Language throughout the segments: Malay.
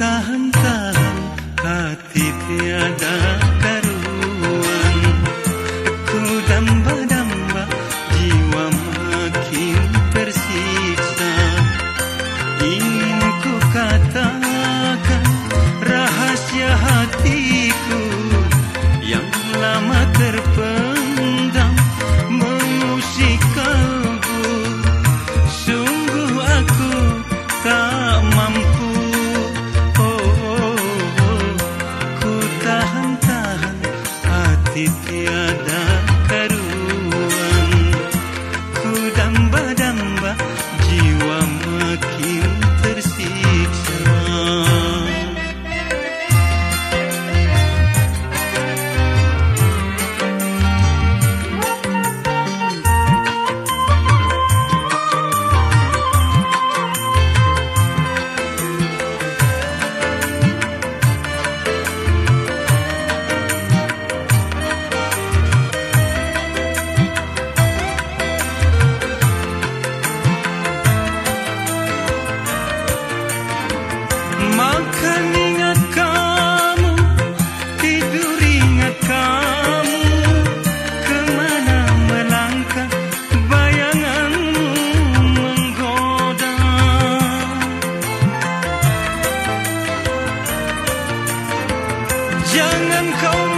tahan-tahan hati tiada. Aditya and cold.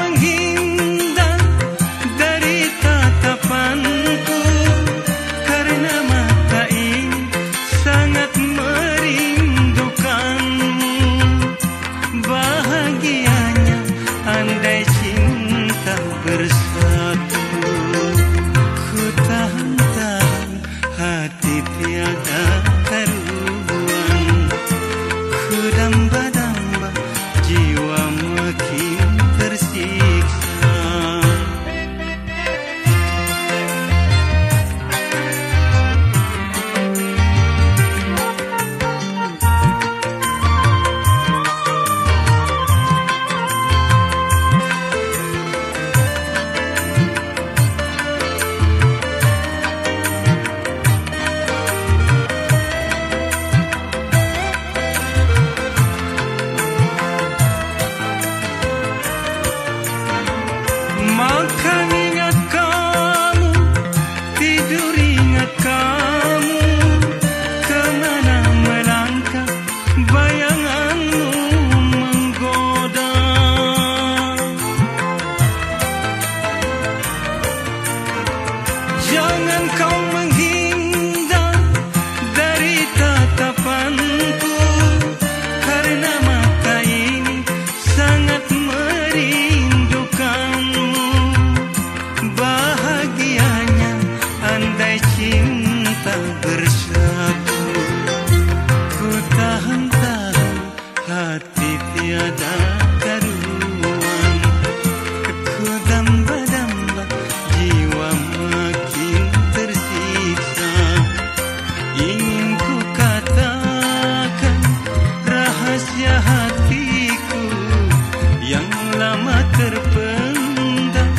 Yang lama terpendam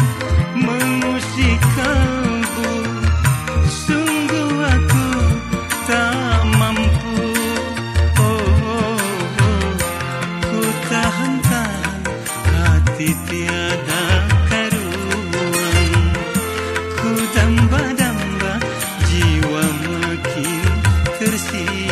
mengusik aku, sungguh aku tak mampu. Oh, ku tak hentah hati tiada karuan, ku damba-damba jiwa makin kasih.